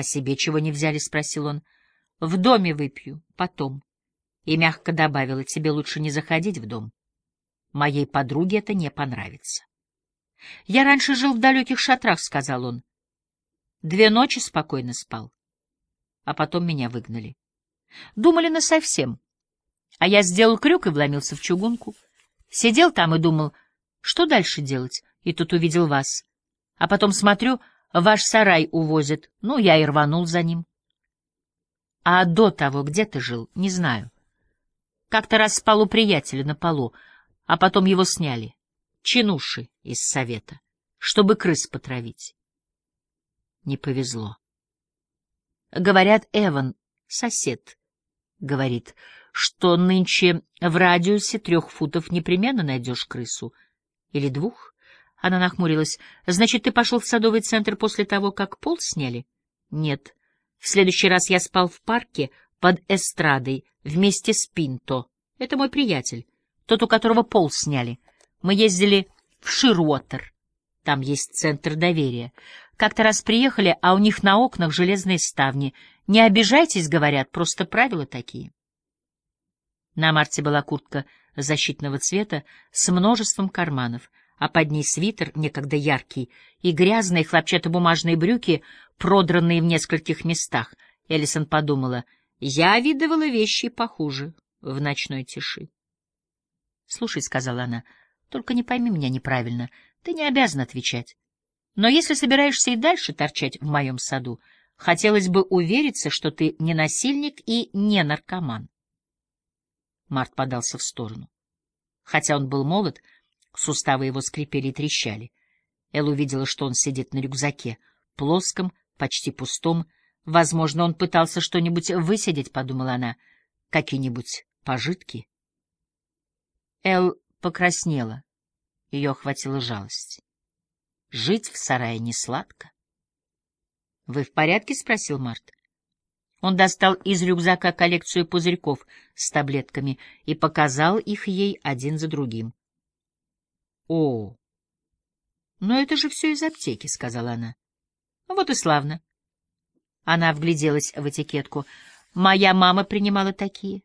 А себе чего не взяли? — спросил он. — В доме выпью, потом. И мягко добавила, тебе лучше не заходить в дом. Моей подруге это не понравится. — Я раньше жил в далеких шатрах, — сказал он. Две ночи спокойно спал. А потом меня выгнали. Думали насовсем. А я сделал крюк и вломился в чугунку. Сидел там и думал, что дальше делать, и тут увидел вас. А потом смотрю, ваш сарай увозят. Ну, я и рванул за ним. А до того где ты жил, не знаю. Как-то раз спал у приятеля на полу, а потом его сняли. Чинуши из совета, чтобы крыс потравить. Не повезло. Говорят, Эван, сосед, говорит, что нынче в радиусе трех футов непременно найдешь крысу. Или двух? Она нахмурилась. Значит, ты пошел в садовый центр после того, как пол сняли? Нет. В следующий раз я спал в парке под эстрадой вместе с Пинто. Это мой приятель, тот, у которого пол сняли. Мы ездили в Шируотер. Там есть центр доверия. Как-то раз приехали, а у них на окнах железные ставни. Не обижайтесь, говорят, просто правила такие. На Марте была куртка защитного цвета с множеством карманов, а под ней свитер, некогда яркий, и грязные хлопчатобумажные брюки, продранные в нескольких местах. Эллисон подумала, я видывала вещи похуже в ночной тиши. — Слушай, — сказала она, — только не пойми меня неправильно, ты не обязан отвечать. Но если собираешься и дальше торчать в моем саду, хотелось бы увериться, что ты не насильник и не наркоман. Март подался в сторону. Хотя он был молод, суставы его скрипели и трещали. Эл увидела, что он сидит на рюкзаке, плоском, почти пустом. Возможно, он пытался что-нибудь высидеть, — подумала она, — какие-нибудь пожитки. Эл покраснела. Ее охватила жалость. Жить в сарае не сладко. — Вы в порядке? — спросил Март. Он достал из рюкзака коллекцию пузырьков с таблетками и показал их ей один за другим. — О, но это же все из аптеки, — сказала она. — Вот и славно. Она вгляделась в этикетку. Моя мама принимала такие.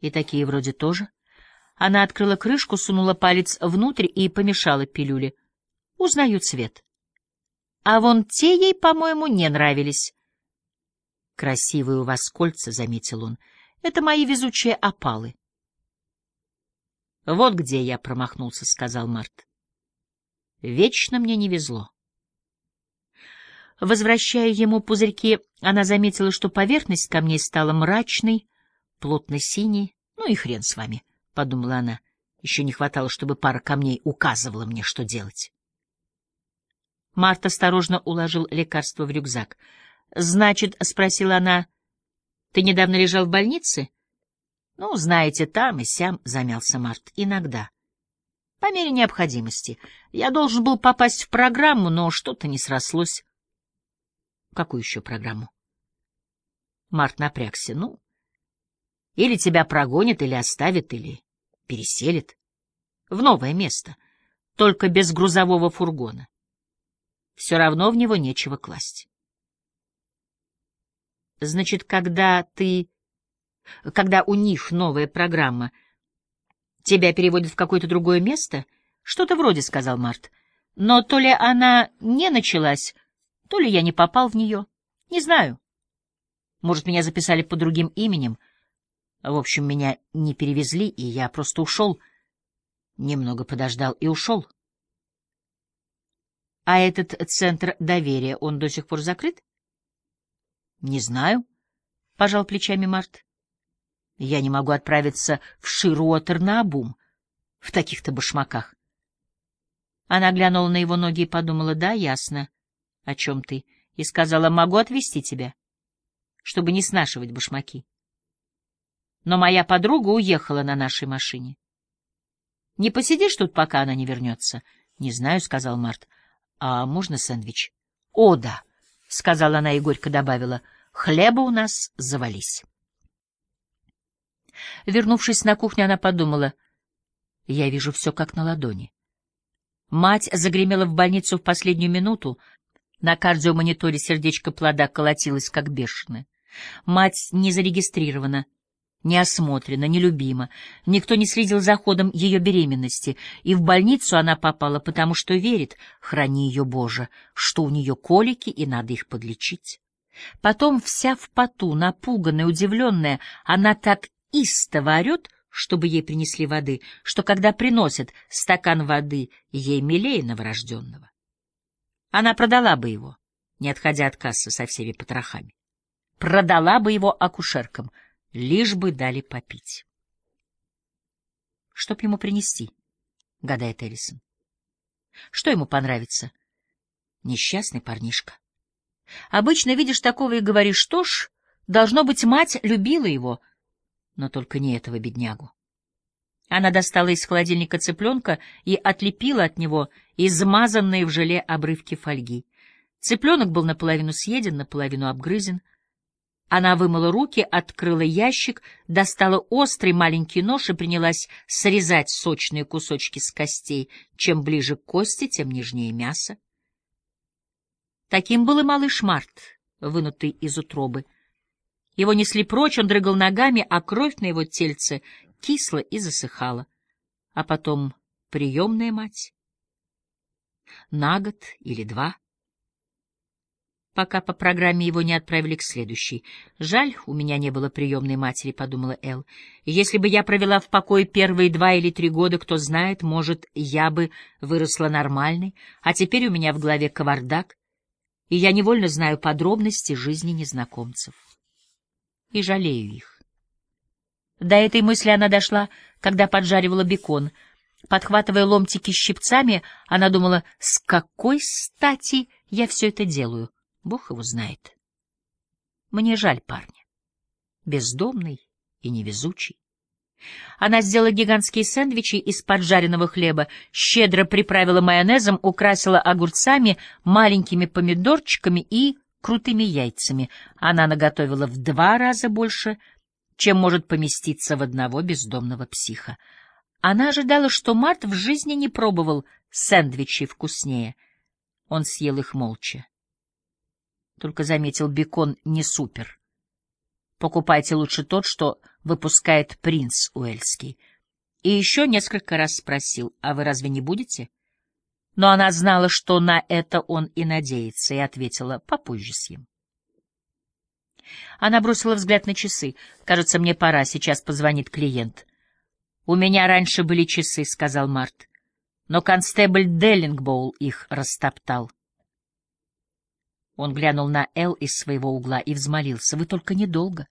И такие вроде тоже. Она открыла крышку, сунула палец внутрь и помешала пилюле. Узнаю цвет. А вон те ей, по-моему, не нравились. Красивые у вас кольца, — заметил он. Это мои везучие опалы. Вот где я промахнулся, — сказал Март. Вечно мне не везло. Возвращая ему пузырьки, она заметила, что поверхность камней стала мрачной, плотно синей. Ну и хрен с вами, — подумала она. Еще не хватало, чтобы пара камней указывала мне, что делать. Март осторожно уложил лекарство в рюкзак —— Значит, — спросила она, — ты недавно лежал в больнице? — Ну, знаете, там и сям, — замялся Март, — иногда. — По мере необходимости. Я должен был попасть в программу, но что-то не срослось. — Какую еще программу? Март напрягся. — Ну, или тебя прогонят, или оставят, или переселят. В новое место, только без грузового фургона. Все равно в него нечего класть. Значит, когда ты... Когда у них новая программа, тебя переводят в какое-то другое место? Что-то вроде, — сказал Март. Но то ли она не началась, то ли я не попал в нее. Не знаю. Может, меня записали под другим именем. В общем, меня не перевезли, и я просто ушел. Немного подождал и ушел. А этот центр доверия, он до сих пор закрыт? Не знаю, — пожал плечами Март. Я не могу отправиться в Шируотер на обум в таких-то башмаках. Она глянула на его ноги и подумала, да, ясно, о чем ты, и сказала, могу отвезти тебя, чтобы не снашивать башмаки. Но моя подруга уехала на нашей машине. Не посидишь тут, пока она не вернется? — Не знаю, — сказал Март. — А можно сэндвич? — О, да. — сказала она и горько добавила, — хлеба у нас завались. Вернувшись на кухню, она подумала, — я вижу все как на ладони. Мать загремела в больницу в последнюю минуту, На кардиомониторе сердечко плода колотилось, как бешеное. Мать не зарегистрирована, не осмотрена, нелюбима. Никто не следил за ходом ее беременности, и в больницу она попала, потому что верит, храни ее, Боже, что у нее колики, и надо их подлечить. Потом вся в поту, напуганная, удивленная, она так истово орет, чтобы ей принесли воды, что когда приносят стакан воды, ей милее новорожденного. Она продала бы его, не отходя от кассы со всеми потрохами. Продала бы его акушеркам, лишь бы дали попить. Чтоб ему принести, гадает Эллисон. Что ему понравится? Несчастный парнишка. Обычно видишь такого и говоришь, что ж, должно быть, мать любила его, но только не этого беднягу. Она достала из холодильника цыпленка и отлепила от него измазанные в желе обрывки фольги. Цыпленок был наполовину съеден, наполовину обгрызен. Она вымыла руки, открыла ящик, достала острый маленький нож и принялась срезать сочные кусочки с костей. Чем ближе к кости, тем нежнее мясо. Таким был и малыш Март, вынутый из утробы. Его несли прочь, он дрыгал ногами, а кровь на его тельце кисла и засыхала. А потом приемная мать. На год или два. Пока по программе его не отправили к следующей. «Жаль, у меня не было приемной матери», — подумала Эл. «Если бы я провела в покое первые два или три года, кто знает, может, я бы выросла нормальной, а теперь у меня в голове кавардак, и я невольно знаю подробности жизни незнакомцев. И жалею их». До этой мысли она дошла, когда поджаривала бекон. Подхватывая ломтики щипцами, она думала, с какой стати я все это делаю? Бог его знает. Мне жаль парня. Бездомный и невезучий. Она сделала гигантские сэндвичи из поджаренного хлеба, щедро приправила майонезом, украсила огурцами, маленькими помидорчиками и крутыми яйцами. Она наготовила в два раза больше — чем может поместиться в одного бездомного психа. Она ожидала, что Март в жизни не пробовал сэндвичи вкуснее. Он съел их молча. Только заметил, бекон не супер. Покупайте лучше тот, что выпускает принц Уэльский. И еще несколько раз спросил, а вы разве не будете? Но она знала, что на это он и надеется, и ответила, попозже съем. Она бросила взгляд на часы. «Кажется, мне пора, сейчас позвонит клиент». «У меня раньше были часы», — сказал Март. «Но констебль Деллингбоул их растоптал». Он глянул на Эл из своего угла и взмолился. «Вы только недолго».